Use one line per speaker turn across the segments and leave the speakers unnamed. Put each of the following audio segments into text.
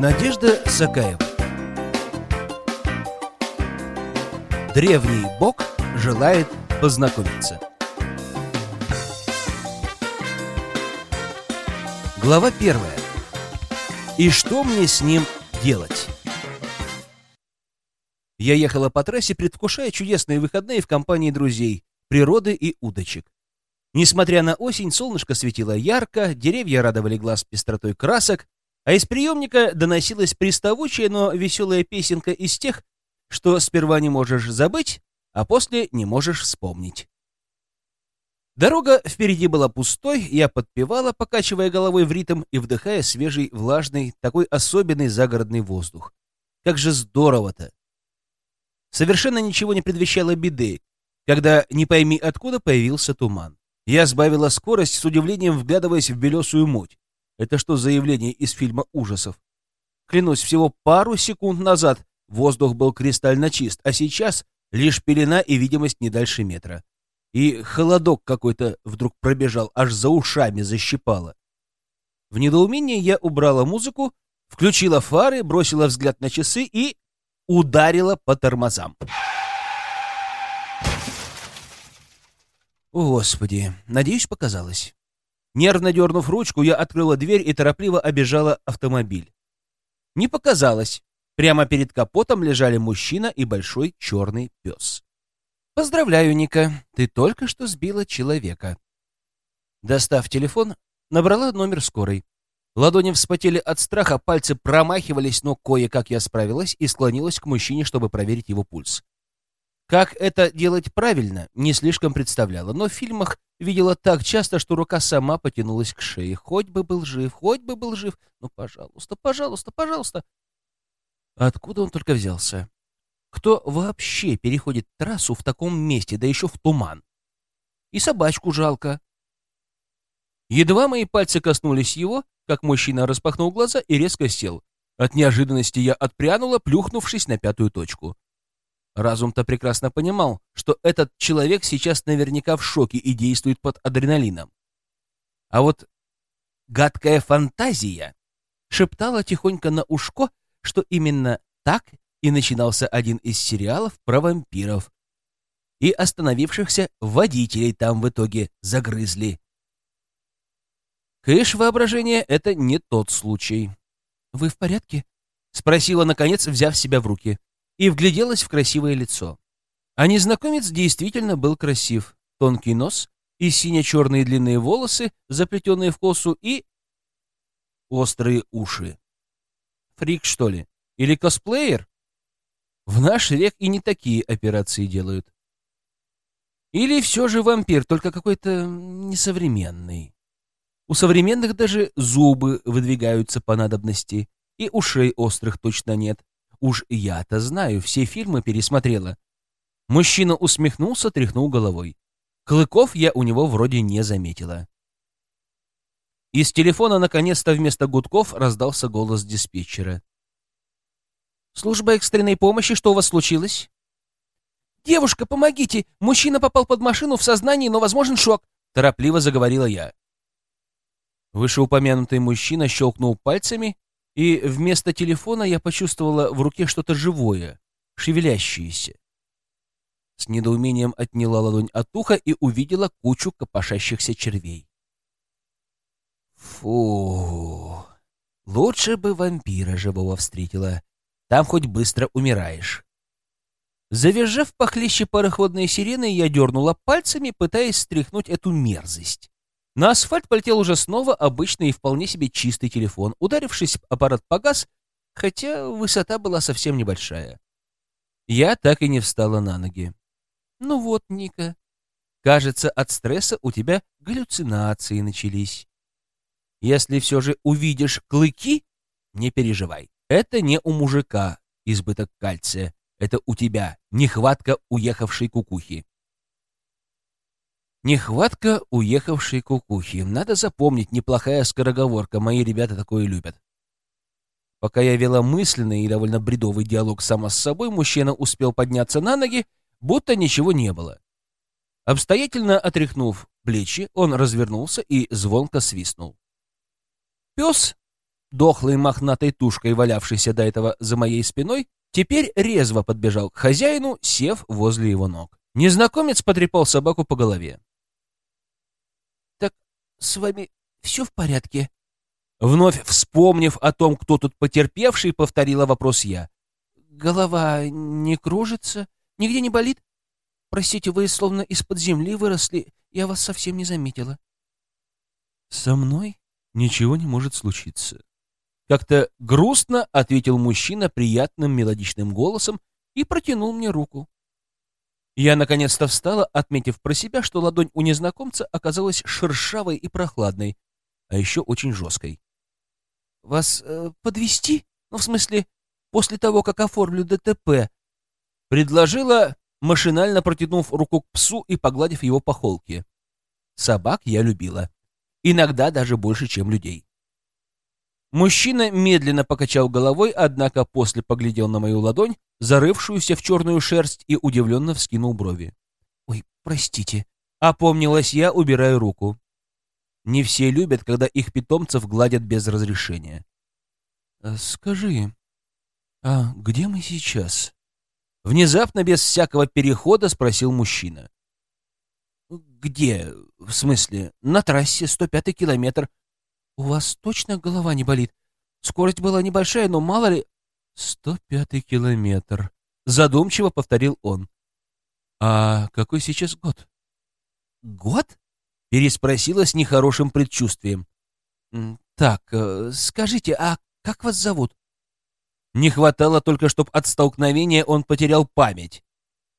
Надежда Сакаева Древний бог желает познакомиться. Глава первая. И что мне с ним делать? Я ехала по трассе, предвкушая чудесные выходные в компании друзей, природы и удочек. Несмотря на осень, солнышко светило ярко, деревья радовали глаз пестротой красок, а из приемника доносилась приставучая, но веселая песенка из тех, что сперва не можешь забыть, а после не можешь вспомнить. Дорога впереди была пустой, я подпевала, покачивая головой в ритм и вдыхая свежий, влажный, такой особенный загородный воздух. Как же здорово-то! Совершенно ничего не предвещало беды, когда не пойми откуда появился туман. Я сбавила скорость, с удивлением вглядываясь в белесую муть. Это что за явление из фильма ужасов? Клянусь, всего пару секунд назад воздух был кристально чист, а сейчас лишь пелена и видимость не дальше метра. И холодок какой-то вдруг пробежал, аж за ушами защипало. В недоумении я убрала музыку, включила фары, бросила взгляд на часы и ударила по тормозам. О, Господи, надеюсь, показалось. Нервно дернув ручку, я открыла дверь и торопливо обежала автомобиль. Не показалось. Прямо перед капотом лежали мужчина и большой черный пес. «Поздравляю, Ника, ты только что сбила человека». Достав телефон, набрала номер скорой. Ладони вспотели от страха, пальцы промахивались, но кое-как я справилась и склонилась к мужчине, чтобы проверить его пульс. Как это делать правильно, не слишком представляла, но в фильмах видела так часто, что рука сама потянулась к шее. Хоть бы был жив, хоть бы был жив. Ну, пожалуйста, пожалуйста, пожалуйста. Откуда он только взялся? Кто вообще переходит трассу в таком месте, да еще в туман? И собачку жалко. Едва мои пальцы коснулись его, как мужчина распахнул глаза и резко сел. От неожиданности я отпрянула, плюхнувшись на пятую точку. Разум-то прекрасно понимал, что этот человек сейчас наверняка в шоке и действует под адреналином. А вот гадкая фантазия шептала тихонько на ушко, что именно так и начинался один из сериалов про вампиров. И остановившихся водителей там в итоге загрызли. Кэш воображение — это не тот случай. «Вы в порядке?» — спросила, наконец, взяв себя в руки, и вгляделась в красивое лицо. А незнакомец действительно был красив. Тонкий нос и сине-черные длинные волосы, заплетенные в косу, и острые уши. Фрик, что ли? Или косплеер? В наш век и не такие операции делают. Или все же вампир, только какой-то несовременный. У современных даже зубы выдвигаются по надобности, и ушей острых точно нет. Уж я-то знаю, все фильмы пересмотрела. Мужчина усмехнулся, тряхнул головой. Клыков я у него вроде не заметила. Из телефона наконец-то вместо гудков раздался голос диспетчера. «Служба экстренной помощи, что у вас случилось?» «Девушка, помогите! Мужчина попал под машину в сознании, но возможен шок!» Торопливо заговорила я. Вышеупомянутый мужчина щелкнул пальцами, и вместо телефона я почувствовала в руке что-то живое, шевелящееся. С недоумением отняла ладонь от уха и увидела кучу копошащихся червей. Фу, лучше бы вампира живого встретила. Там хоть быстро умираешь. Завизжав похлеще пароходные сирены, я дернула пальцами, пытаясь стряхнуть эту мерзость. На асфальт полетел уже снова обычный и вполне себе чистый телефон. Ударившись, аппарат погас, хотя высота была совсем небольшая. Я так и не встала на ноги. «Ну вот, Ника, кажется, от стресса у тебя галлюцинации начались. Если все же увидишь клыки, не переживай. Это не у мужика избыток кальция, это у тебя нехватка уехавшей кукухи. Нехватка уехавшей кукухи. Надо запомнить, неплохая скороговорка, мои ребята такое любят. Пока я вела мысленный и довольно бредовый диалог сама с собой, мужчина успел подняться на ноги, будто ничего не было. Обстоятельно отряхнув плечи, он развернулся и звонко свистнул. Пес, дохлой мохнатой тушкой, валявшейся до этого за моей спиной, теперь резво подбежал к хозяину, сев возле его ног. Незнакомец потрепал собаку по голове. «Так с вами все в порядке?» Вновь вспомнив о том, кто тут потерпевший, повторила вопрос я. «Голова не кружится? Нигде не болит? Простите, вы словно из-под земли выросли, я вас совсем не заметила». «Со мной ничего не может случиться». Как-то грустно ответил мужчина приятным мелодичным голосом и протянул мне руку. Я наконец-то встала, отметив про себя, что ладонь у незнакомца оказалась шершавой и прохладной, а еще очень жесткой. «Вас э, подвести? Ну, в смысле, после того, как оформлю ДТП?» Предложила, машинально протянув руку к псу и погладив его по холке. Собак я любила. Иногда даже больше, чем людей. Мужчина медленно покачал головой, однако после поглядел на мою ладонь, зарывшуюся в черную шерсть, и удивленно вскинул брови. «Ой, простите», — опомнилась я, убирая руку. Не все любят, когда их питомцев гладят без разрешения. «Э, «Скажи, а где мы сейчас?» Внезапно, без всякого перехода, спросил мужчина. «Где? В смысле? На трассе, 105-й километр. У вас точно голова не болит? Скорость была небольшая, но мало ли...» «105-й километр», — задумчиво повторил он. «А какой сейчас год?» «Год?» — переспросила с нехорошим предчувствием. «Так, э, скажите, а как вас зовут?» Не хватало только, чтобы от столкновения он потерял память.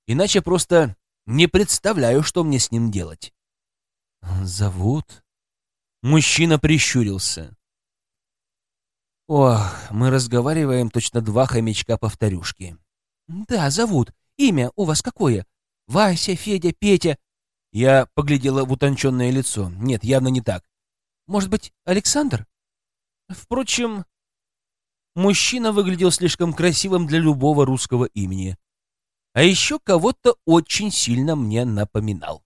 Иначе просто не представляю, что мне с ним делать. «Зовут?» Мужчина прищурился. «Ох, мы разговариваем точно два хомячка-повторюшки». «Да, зовут. Имя у вас какое? Вася, Федя, Петя?» Я поглядела в утонченное лицо. Нет, явно не так. «Может быть, Александр?» Впрочем, мужчина выглядел слишком красивым для любого русского имени. А еще кого-то очень сильно мне напоминал.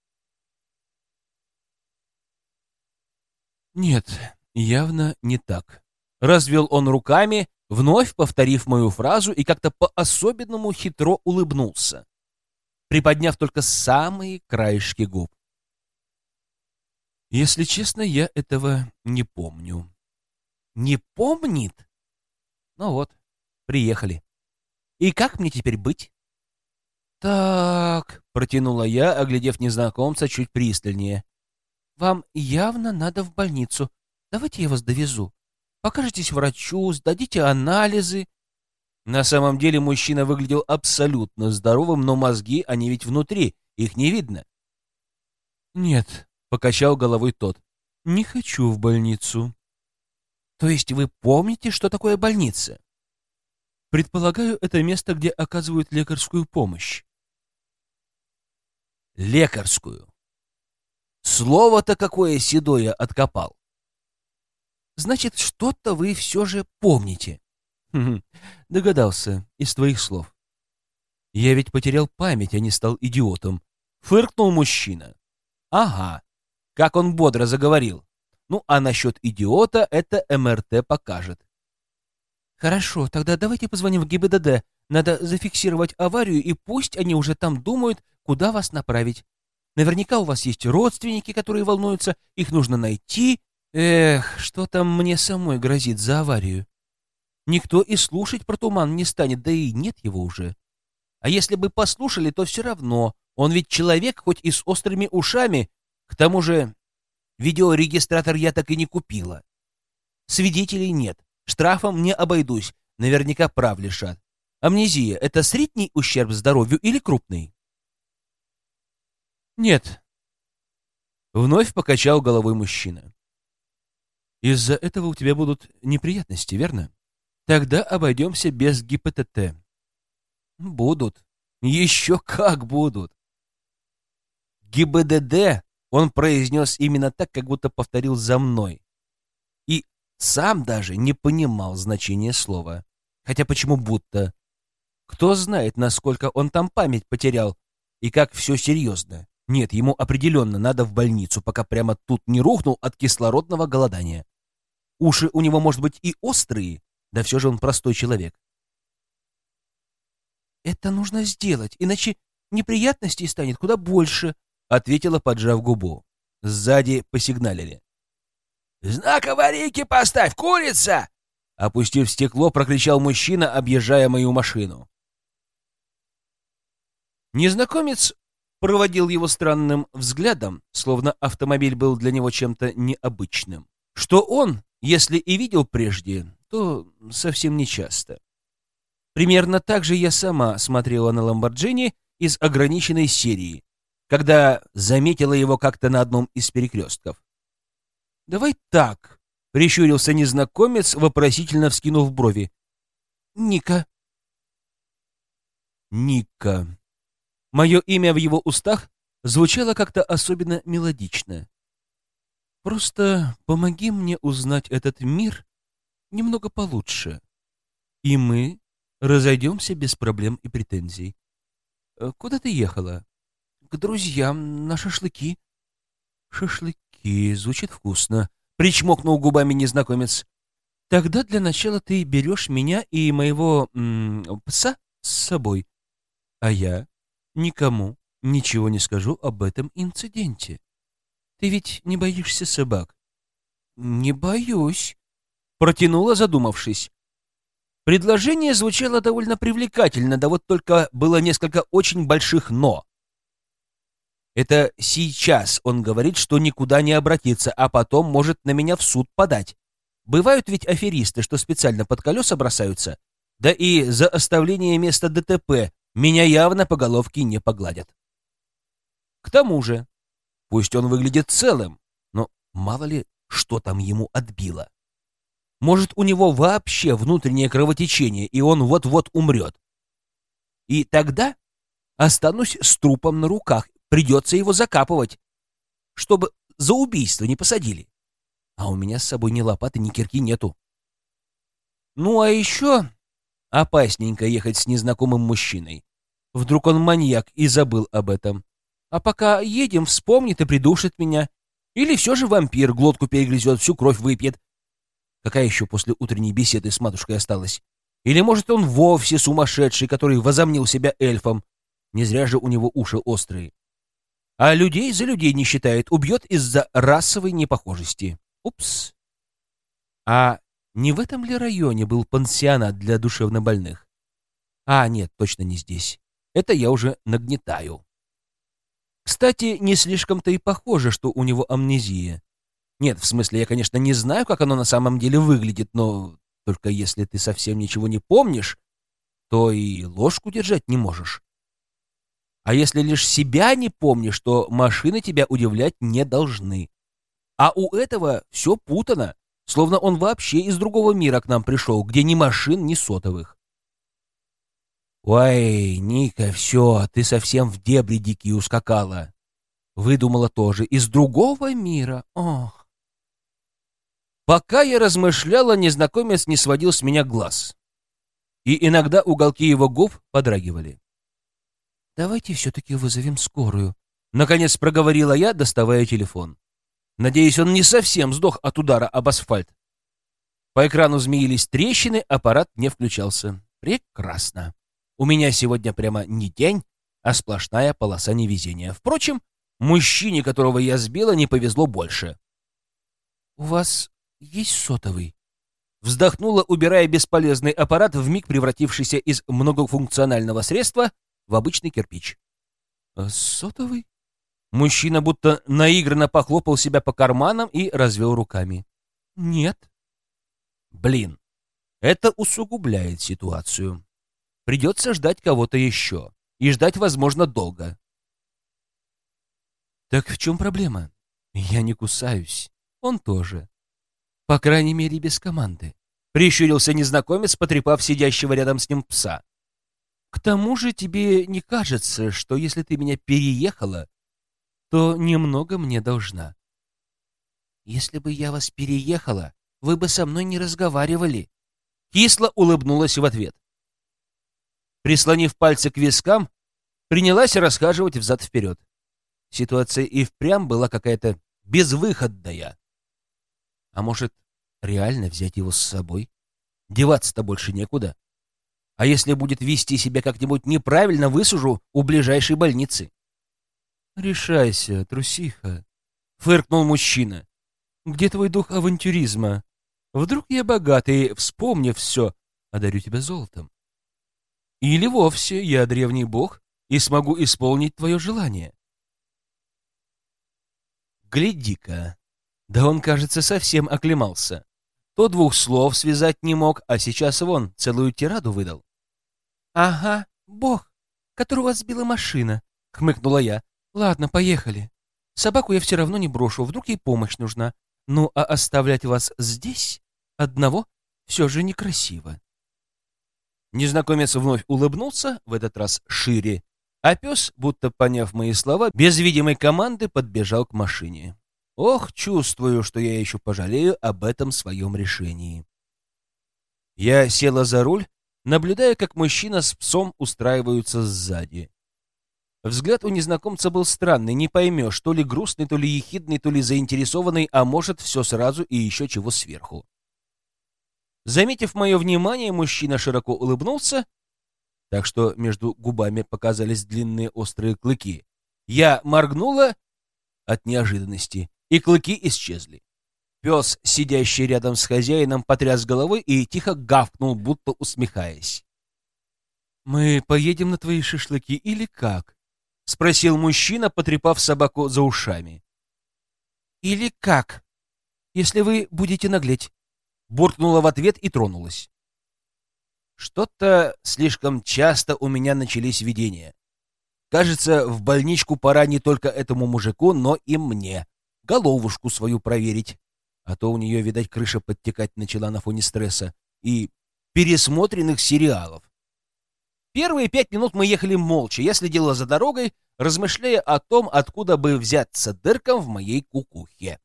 Нет, явно не так. Развел он руками, вновь повторив мою фразу и как-то по-особенному хитро улыбнулся, приподняв только самые краешки губ. Если честно, я этого не помню. Не помнит? Ну вот, приехали. И как мне теперь быть? Так, протянула я, оглядев незнакомца чуть пристальнее. Вам явно надо в больницу. Давайте я вас довезу. Покажитесь врачу, сдадите анализы. На самом деле мужчина выглядел абсолютно здоровым, но мозги, они ведь внутри, их не видно. Нет, покачал головой тот. Не хочу в больницу. То есть вы помните, что такое больница? Предполагаю, это место, где оказывают лекарскую помощь. Лекарскую. Слово-то какое седое откопал. Значит, что-то вы все же помните. Догадался из твоих слов. Я ведь потерял память, а не стал идиотом. Фыркнул мужчина. Ага, как он бодро заговорил. Ну, а насчет идиота это МРТ покажет. Хорошо, тогда давайте позвоним в ГИБДД. Надо зафиксировать аварию, и пусть они уже там думают, куда вас направить. Наверняка у вас есть родственники, которые волнуются, их нужно найти. Эх, что там мне самой грозит за аварию? Никто и слушать про туман не станет, да и нет его уже. А если бы послушали, то все равно. Он ведь человек, хоть и с острыми ушами. К тому же видеорегистратор я так и не купила. Свидетелей нет. Штрафом не обойдусь. Наверняка прав лишат. Амнезия — это средний ущерб здоровью или крупный? Нет. Вновь покачал головой мужчина. Из-за этого у тебя будут неприятности, верно? Тогда обойдемся без ГИПТТ. Будут. Еще как будут. ГИБДД он произнес именно так, как будто повторил за мной. И сам даже не понимал значения слова. Хотя почему будто? Кто знает, насколько он там память потерял и как все серьезно. Нет, ему определенно надо в больницу, пока прямо тут не рухнул от кислородного голодания. Уши у него, может быть, и острые, да все же он простой человек. «Это нужно сделать, иначе неприятностей станет куда больше», — ответила, поджав губу. Сзади посигналили.
«Знак аварийки поставь, курица!»
Опустив стекло, прокричал мужчина, объезжая мою машину. Незнакомец проводил его странным взглядом, словно автомобиль был для него чем-то необычным. Что он, если и видел прежде, то совсем нечасто. Примерно так же я сама смотрела на Ламборджини из ограниченной серии, когда заметила его как-то на одном из перекрестков. «Давай так», — прищурился незнакомец, вопросительно вскинув брови. «Ника». «Ника». Мое имя в его устах звучало как-то особенно мелодично. «Просто помоги мне узнать этот мир немного получше, и мы разойдемся без проблем и претензий. Э, куда ты ехала?» «К друзьям на шашлыки». «Шашлыки, звучит вкусно», — причмокнул губами незнакомец. «Тогда для начала ты берешь меня и моего м -м, пса с собой, а я никому ничего не скажу об этом инциденте. Ты ведь не боишься собак?» «Не боюсь», — протянула, задумавшись. Предложение звучало довольно привлекательно, да вот только было несколько очень больших «но». Это сейчас он говорит, что никуда не обратится, а потом может на меня в суд подать. Бывают ведь аферисты, что специально под колеса бросаются. Да и за оставление места ДТП меня явно по головке не погладят. К тому же, пусть он выглядит целым, но мало ли, что там ему отбило. Может, у него вообще внутреннее кровотечение, и он вот-вот умрет. И тогда останусь с трупом на руках Придется его закапывать, чтобы за убийство не посадили. А у меня с собой ни лопаты, ни кирки нету. Ну, а еще опасненько ехать с незнакомым мужчиной. Вдруг он маньяк и забыл об этом. А пока едем, вспомнит и придушит меня. Или все же вампир глотку перегрызет, всю кровь выпьет. Какая еще после утренней беседы с матушкой осталась? Или, может, он вовсе сумасшедший, который возомнил себя эльфом? Не зря же у него уши острые. А людей за людей не считает, убьет из-за расовой непохожести. Упс. А не в этом ли районе был пансионат для душевнобольных? А, нет, точно не здесь. Это я уже нагнетаю. Кстати, не слишком-то и похоже, что у него амнезия. Нет, в смысле, я, конечно, не знаю, как оно на самом деле выглядит, но только если ты совсем ничего не помнишь, то и ложку держать не можешь. А если лишь себя не помнишь, то машины тебя удивлять не должны. А у этого все путано, словно он вообще из другого мира к нам пришел, где ни машин, ни сотовых. «Ой, Ника, все, ты совсем в дебри дикие ускакала». Выдумала тоже. Из другого мира. Ох. Пока я размышляла, незнакомец не сводил с меня глаз. И иногда уголки его губ подрагивали. «Давайте все-таки вызовем скорую», — наконец проговорила я, доставая телефон. Надеюсь, он не совсем сдох от удара об асфальт. По экрану змеились трещины, аппарат не включался. Прекрасно. У меня сегодня прямо не день, а сплошная полоса невезения. Впрочем, мужчине, которого я сбила, не повезло больше. «У вас есть сотовый?» Вздохнула, убирая бесполезный аппарат, вмиг превратившийся из многофункционального средства в обычный кирпич. «А «Сотовый?» Мужчина будто наигранно похлопал себя по карманам и развел руками. «Нет». «Блин, это усугубляет ситуацию. Придется ждать кого-то еще. И ждать, возможно, долго». «Так в чем проблема? Я не кусаюсь. Он тоже. По крайней мере, без команды». Прищурился незнакомец, потрепав сидящего рядом с ним пса. К тому же тебе не кажется, что если ты меня переехала, то немного мне должна. Если бы я вас переехала, вы бы со мной не разговаривали. Кисло улыбнулась в ответ. Прислонив пальцы к вискам, принялась расхаживать взад-вперед. Ситуация и впрямь была какая-то безвыходная. А может, реально взять его с собой? Деваться-то больше некуда. А если будет вести себя как-нибудь неправильно, высужу у ближайшей больницы. «Решайся, трусиха», — фыркнул мужчина. «Где твой дух авантюризма? Вдруг я богатый, вспомнив все, одарю тебя золотом. Или вовсе я древний бог и смогу исполнить твое желание». Гляди-ка, да он, кажется, совсем оклемался. То двух слов связать не мог, а сейчас вон целую тираду выдал. «Ага, бог, которого сбила машина», — хмыкнула я. «Ладно, поехали. Собаку я все равно не брошу, вдруг ей помощь нужна. Ну, а оставлять вас здесь, одного, все же некрасиво». Незнакомец вновь улыбнулся, в этот раз шире, а пес, будто поняв мои слова, без видимой команды подбежал к машине. Ох, чувствую, что я еще пожалею об этом своем решении. Я села за руль наблюдая, как мужчина с псом устраиваются сзади. Взгляд у незнакомца был странный, не поймешь, то ли грустный, то ли ехидный, то ли заинтересованный, а может, все сразу и еще чего сверху. Заметив мое внимание, мужчина широко улыбнулся, так что между губами показались длинные острые клыки. Я моргнула от неожиданности, и клыки исчезли. Пес, сидящий рядом с хозяином, потряс головой и тихо гавкнул, будто усмехаясь. «Мы поедем на твои шашлыки или как?» — спросил мужчина, потрепав собаку за ушами. «Или как, если вы будете наглеть?» — буркнула в ответ и тронулась. Что-то слишком часто у меня начались видения. Кажется, в больничку пора не только этому мужику, но и мне. Головушку свою проверить а то у нее, видать, крыша подтекать начала на фоне стресса и пересмотренных сериалов. Первые пять минут мы ехали молча. Я следила за дорогой, размышляя о том, откуда бы взяться дыркам в моей кукухе.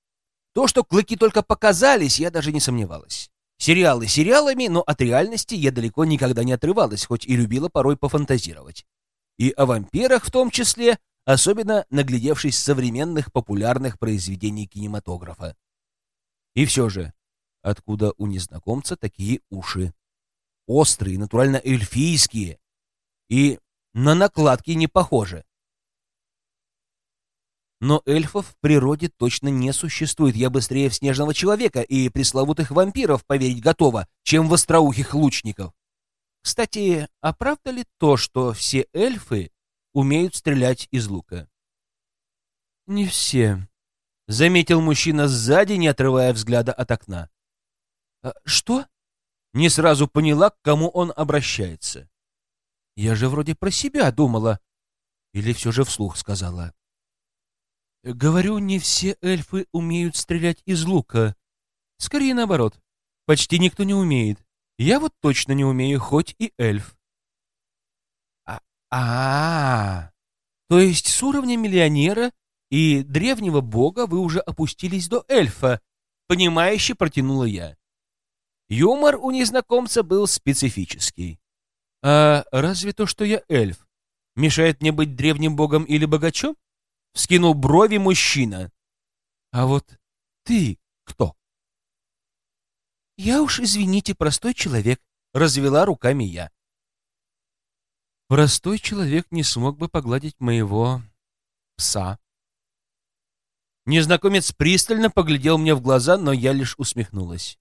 То, что клыки только показались, я даже не сомневалась. Сериалы сериалами, но от реальности я далеко никогда не отрывалась, хоть и любила порой пофантазировать. И о вампирах в том числе, особенно наглядевшись современных популярных произведений кинематографа. И все же, откуда у незнакомца такие уши? Острые, натурально эльфийские. И на накладки не похожи. Но эльфов в природе точно не существует. Я быстрее в снежного человека и пресловутых вампиров поверить готова, чем в остроухих лучников. Кстати, а правда ли то, что все эльфы умеют стрелять из лука? Не все, заметил мужчина сзади, не отрывая взгляда от окна. «А, «Что?» Не сразу поняла, к кому он обращается. «Я же вроде про себя думала». Или все же вслух сказала. «Говорю, не все эльфы умеют стрелять из лука. Скорее наоборот. Почти никто не умеет. Я вот точно не умею, хоть и эльф». «А, -а, -а то есть с уровня миллионера и древнего бога вы уже опустились до эльфа, понимающе протянула я. Юмор у незнакомца был специфический. А разве то, что я эльф, мешает мне быть древним богом или богачом? Вскинул брови мужчина. А вот ты кто? Я уж, извините, простой человек, развела руками я. Простой человек не смог бы погладить моего пса, Незнакомец пристально поглядел мне в глаза, но я лишь усмехнулась.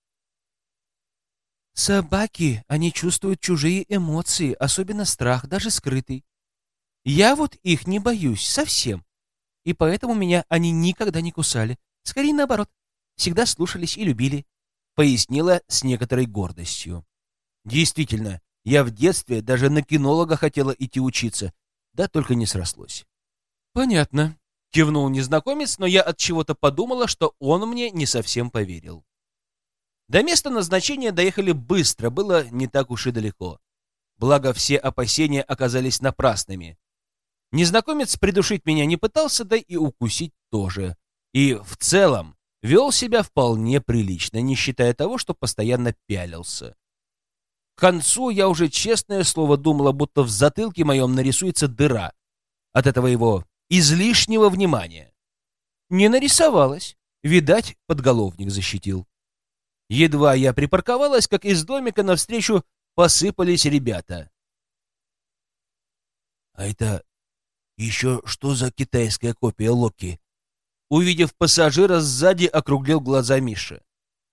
Собаки, они чувствуют чужие эмоции, особенно страх, даже скрытый. Я вот их не боюсь совсем, и поэтому меня они никогда не кусали. Скорее наоборот, всегда слушались и любили, пояснила с некоторой гордостью. Действительно, я в детстве даже на кинолога хотела идти учиться, да только не срослось. Понятно, Кивнул незнакомец, но я от чего-то подумала, что он мне не совсем поверил. До места назначения доехали быстро, было не так уж и далеко. Благо, все опасения оказались напрасными. Незнакомец придушить меня не пытался, да и укусить тоже. И в целом вел себя вполне прилично, не считая того, что постоянно пялился. К концу я уже, честное слово, думала, будто в затылке моем нарисуется дыра от этого его излишнего внимания. Не нарисовалась. Видать, подголовник защитил. Едва я припарковалась, как из домика навстречу посыпались ребята. «А это еще что за китайская копия Локи?» Увидев пассажира, сзади округлил глаза Миша.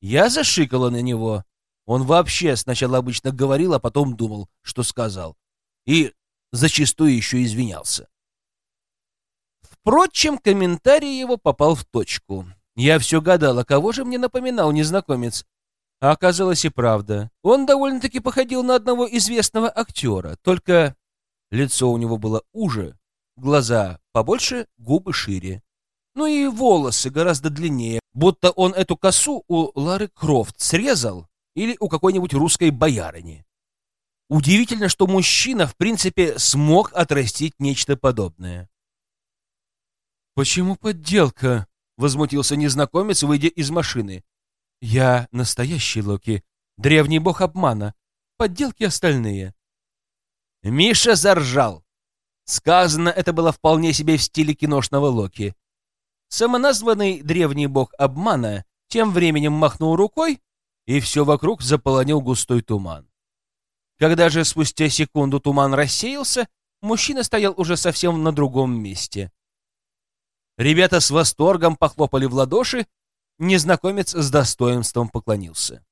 Я зашикала на него. Он вообще сначала обычно говорил, а потом думал, что сказал. И зачастую еще извинялся. Впрочем, комментарий его попал в точку. Я все гадала, кого же мне напоминал незнакомец. А оказалось и правда. Он довольно-таки походил на одного известного актера, только лицо у него было уже, глаза побольше, губы шире. Ну и волосы гораздо длиннее, будто он эту косу у Лары Крофт срезал или у какой-нибудь русской боярыни. Удивительно, что мужчина, в принципе, смог отрастить нечто подобное. «Почему подделка?» — возмутился незнакомец, выйдя из машины. «Я настоящий Локи, древний бог обмана. Подделки остальные». Миша заржал. Сказано это было вполне себе в стиле киношного Локи. Самоназванный древний бог обмана тем временем махнул рукой, и все вокруг заполонил густой туман. Когда же спустя секунду туман рассеялся, мужчина стоял уже совсем на другом месте. Ребята с восторгом похлопали в ладоши, незнакомец с достоинством поклонился.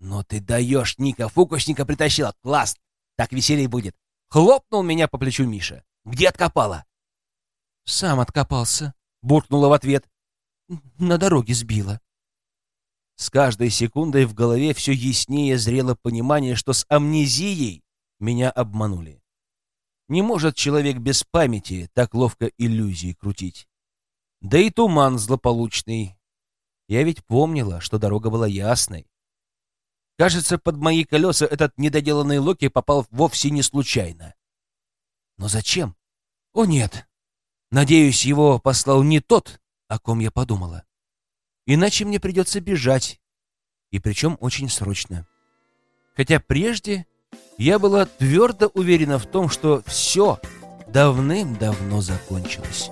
«Ну ты даешь, Ника, фукушника притащила, класс, так веселей будет!» Хлопнул меня по плечу Миша. «Где откопала?» «Сам откопался», буркнула в ответ. На дороге сбила. С каждой секундой в голове все яснее зрело понимание, что с амнезией меня обманули. Не может человек без памяти так ловко иллюзии крутить. Да и туман злополучный. Я ведь помнила, что дорога была ясной. Кажется, под мои колеса этот недоделанный Локи попал вовсе не случайно. Но зачем? О нет, Надеюсь, его послал не тот, о ком я подумала. Иначе мне придется бежать, и причем очень срочно. Хотя прежде я была твердо уверена в том, что все давным-давно закончилось.